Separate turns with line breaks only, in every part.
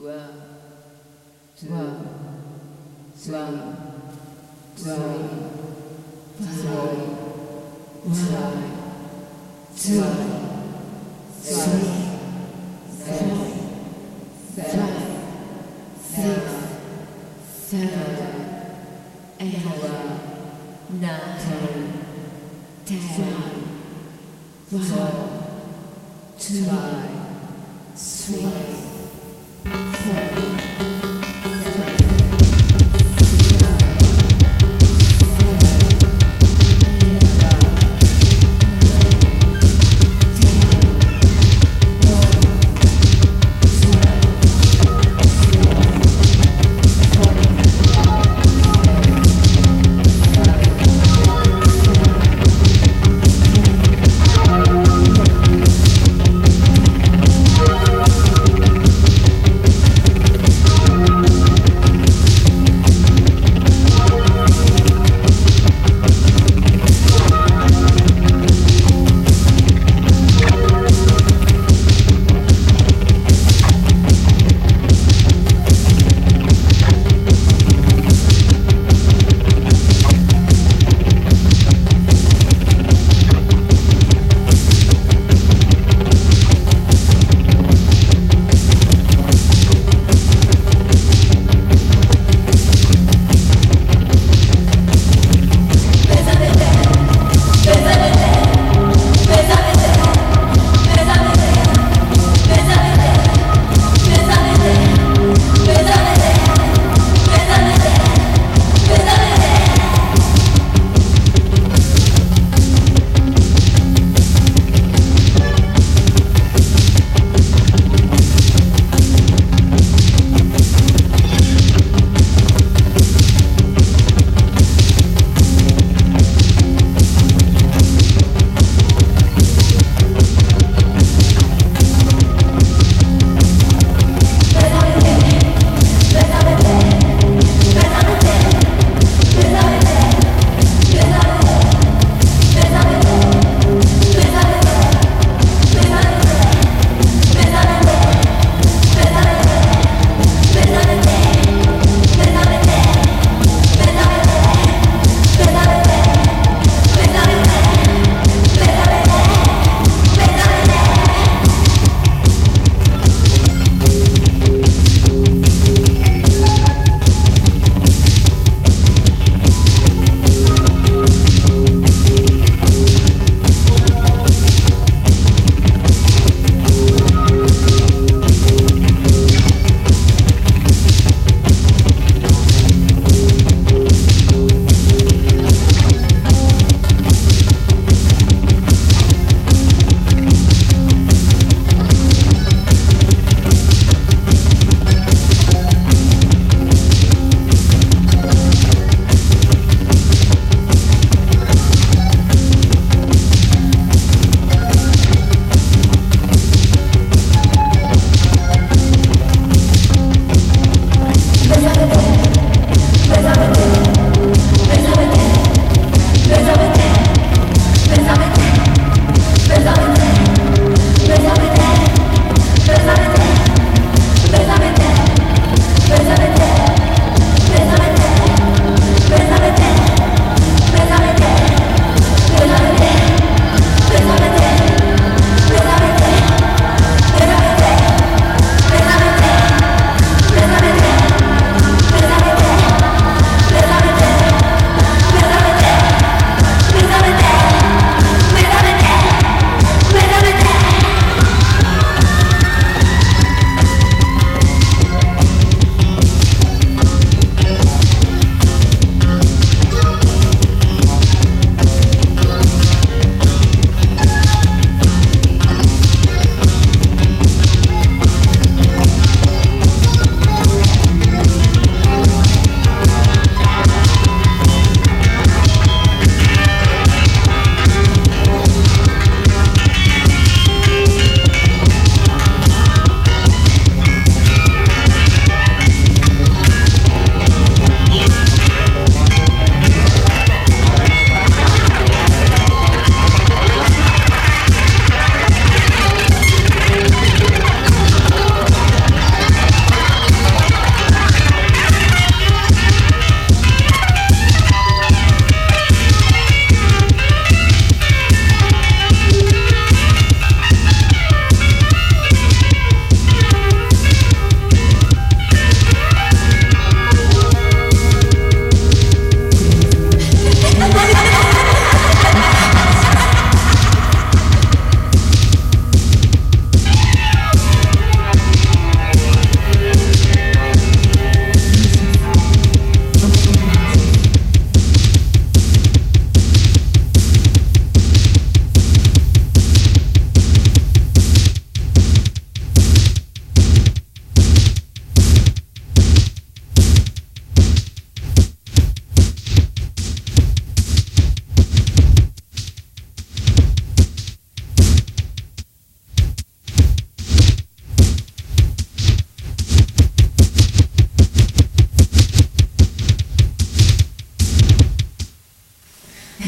One, two, three, three, four, five, two, three, four, five, six, seven, eight, nine, ten, four, two, three.
Thank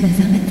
肌寒